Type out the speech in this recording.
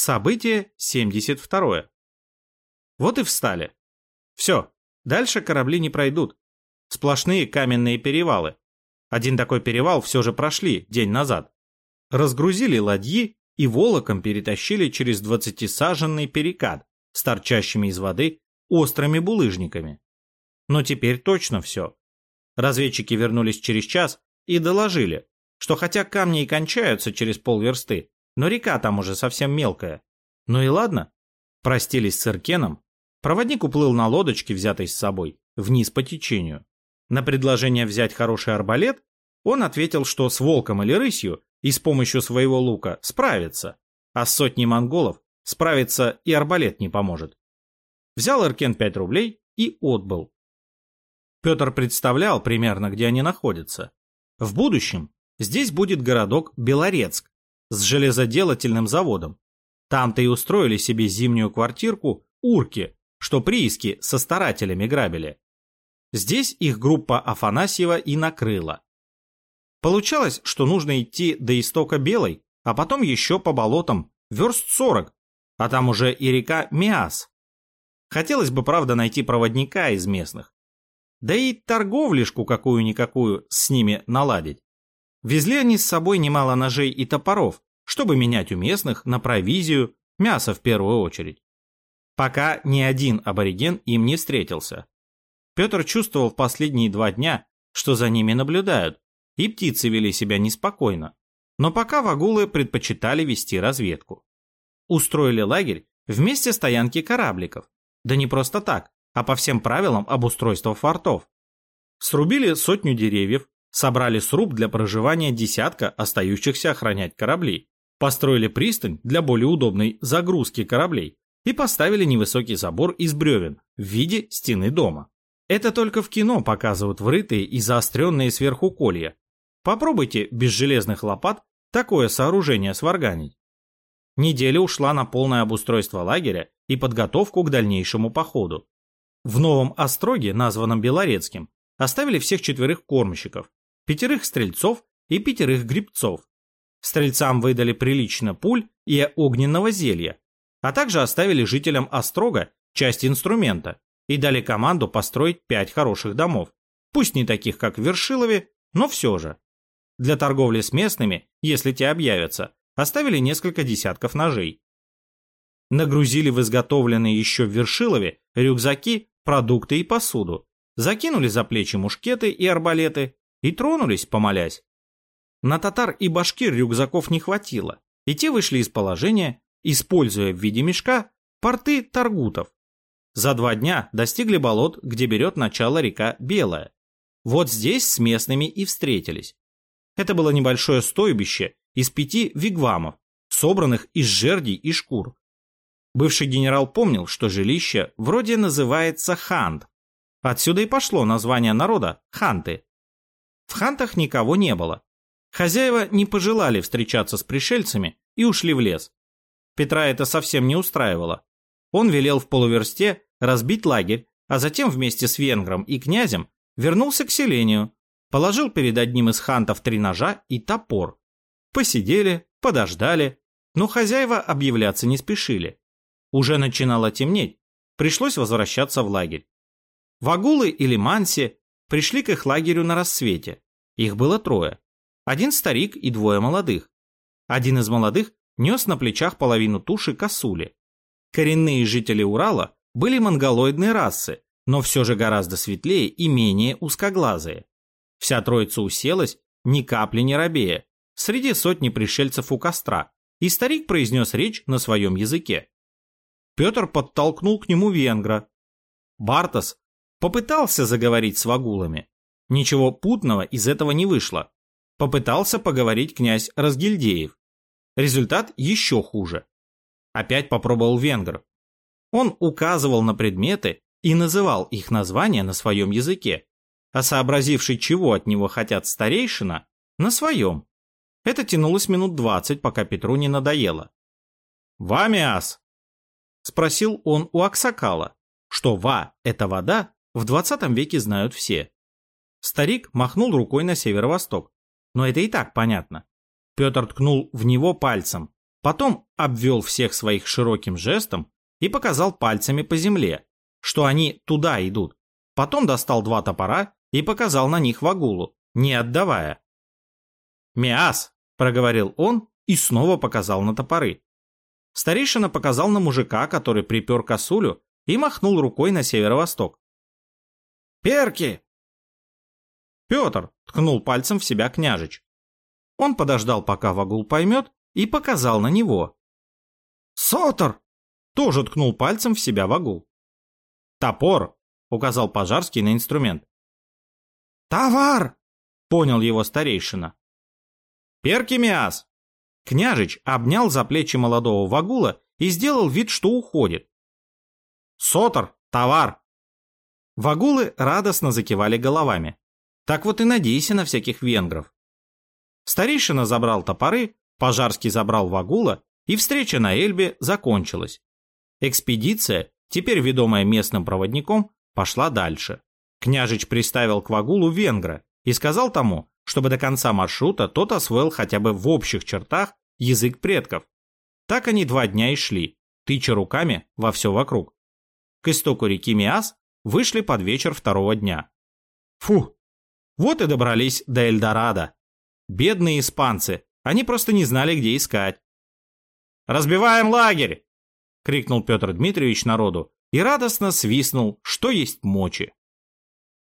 Событие 72. Вот и встали. Все, дальше корабли не пройдут. Сплошные каменные перевалы. Один такой перевал все же прошли день назад. Разгрузили ладьи и волоком перетащили через двадцатисаженный перекат с торчащими из воды острыми булыжниками. Но теперь точно все. Разведчики вернулись через час и доложили, что хотя камни и кончаются через полверсты, но река там уже совсем мелкая. Ну и ладно. Простились с Иркеном. Проводник уплыл на лодочке, взятой с собой, вниз по течению. На предложение взять хороший арбалет он ответил, что с волком или рысью и с помощью своего лука справится, а с сотней монголов справиться и арбалет не поможет. Взял Иркен 5 рублей и отбыл. Петр представлял примерно, где они находятся. В будущем здесь будет городок Белорецк с железоделательным заводом. Там-то и устроили себе зимнюю квартирку урки, что прииски со старателями грабили. Здесь их группа Афанасьева и накрыла. Получалось, что нужно идти до истока Белой, а потом еще по болотам, верст 40, а там уже и река Миас. Хотелось бы, правда, найти проводника из местных. Да и торговлишку какую-никакую с ними наладить. Везли они с собой немало ножей и топоров, чтобы менять у местных на провизию, мясо в первую очередь. Пока ни один абориген им не встретился. Петр чувствовал в последние два дня, что за ними наблюдают, и птицы вели себя неспокойно. Но пока вагулы предпочитали вести разведку. Устроили лагерь вместе стоянки корабликов. Да не просто так, а по всем правилам обустройства фортов. Срубили сотню деревьев, собрали сруб для проживания десятка остающихся охранять кораблей, построили пристань для более удобной загрузки кораблей и поставили невысокий забор из бревен в виде стены дома. Это только в кино показывают врытые и заостренные сверху колья. Попробуйте без железных лопат такое сооружение сварганить. Неделя ушла на полное обустройство лагеря и подготовку к дальнейшему походу. В новом остроге, названном Белорецким, оставили всех четверых кормщиков, пятерых стрельцов и пятерых грибцов. Стрельцам выдали прилично пуль и огненного зелья, а также оставили жителям острога часть инструмента, и дали команду построить пять хороших домов. Пусть не таких, как в Вершилове, но все же. Для торговли с местными, если те объявятся, оставили несколько десятков ножей. Нагрузили в изготовленные еще в Вершилове рюкзаки, продукты и посуду. Закинули за плечи мушкеты и арбалеты и тронулись, помолясь. На татар и башкир рюкзаков не хватило, и те вышли из положения, используя в виде мешка порты таргутов, за два дня достигли болот, где берет начало река Белая. Вот здесь с местными и встретились. Это было небольшое стойбище из пяти вигвамов, собранных из жердей и шкур. Бывший генерал помнил, что жилище вроде называется Хант. Отсюда и пошло название народа – Ханты. В Хантах никого не было. Хозяева не пожелали встречаться с пришельцами и ушли в лес. Петра это совсем не устраивало. Он велел в полуверсте разбить лагерь, а затем вместе с венгром и князем вернулся к селению, положил перед одним из хантов три ножа и топор. Посидели, подождали, но хозяева объявляться не спешили. Уже начинало темнеть, пришлось возвращаться в лагерь. Вагулы или Манси пришли к их лагерю на рассвете. Их было трое. Один старик и двое молодых. Один из молодых нес на плечах половину туши косули. Коренные жители Урала были монголоидной расы, но все же гораздо светлее и менее узкоглазые. Вся троица уселась, ни капли не робея, среди сотни пришельцев у костра, и старик произнес речь на своем языке. Петр подтолкнул к нему венгра. Бартос попытался заговорить с вагулами. Ничего путного из этого не вышло. Попытался поговорить князь Разгильдеев. Результат еще хуже. Опять попробовал венгр. Он указывал на предметы и называл их названия на своем языке, а сообразивший, чего от него хотят старейшина, на своем. Это тянулось минут двадцать, пока Петру не надоело. «Вамиас!» – спросил он у Аксакала, что «ва» – это вода, в двадцатом веке знают все. Старик махнул рукой на северо-восток, но это и так понятно. Петр ткнул в него пальцем, Потом обвел всех своих широким жестом и показал пальцами по земле, что они туда идут. Потом достал два топора и показал на них Вагулу, не отдавая. «Миас!» – проговорил он и снова показал на топоры. Старейшина показал на мужика, который припер косулю и махнул рукой на северо-восток. «Перки!» Петр ткнул пальцем в себя княжич. Он подождал, пока Вагул поймет, и показал на него. «Сотор!» тоже ткнул пальцем в себя Вагул. «Топор!» — указал Пожарский на инструмент. «Товар!» — понял его старейшина. «Перкимиас!» Княжич обнял за плечи молодого Вагула и сделал вид, что уходит. «Сотор! Товар!» Вагулы радостно закивали головами. Так вот и надейся на всяких венгров. Старейшина забрал топоры, Пожарский забрал Вагула, и встреча на Эльбе закончилась. Экспедиция, теперь ведомая местным проводником, пошла дальше. Княжич приставил к Вагулу венгра и сказал тому, чтобы до конца маршрута тот освоил хотя бы в общих чертах язык предков. Так они два дня и шли, тыча руками во все вокруг. К истоку реки Миас вышли под вечер второго дня. Фу, вот и добрались до Эльдорадо. Бедные испанцы, они просто не знали, где искать. «Разбиваем лагерь!» — крикнул Петр Дмитриевич народу и радостно свистнул, что есть мочи.